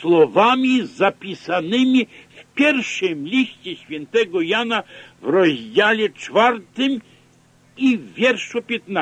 سووامی زبی سن پشو تک یا نا رو یال چھار تم ایر شوپت نا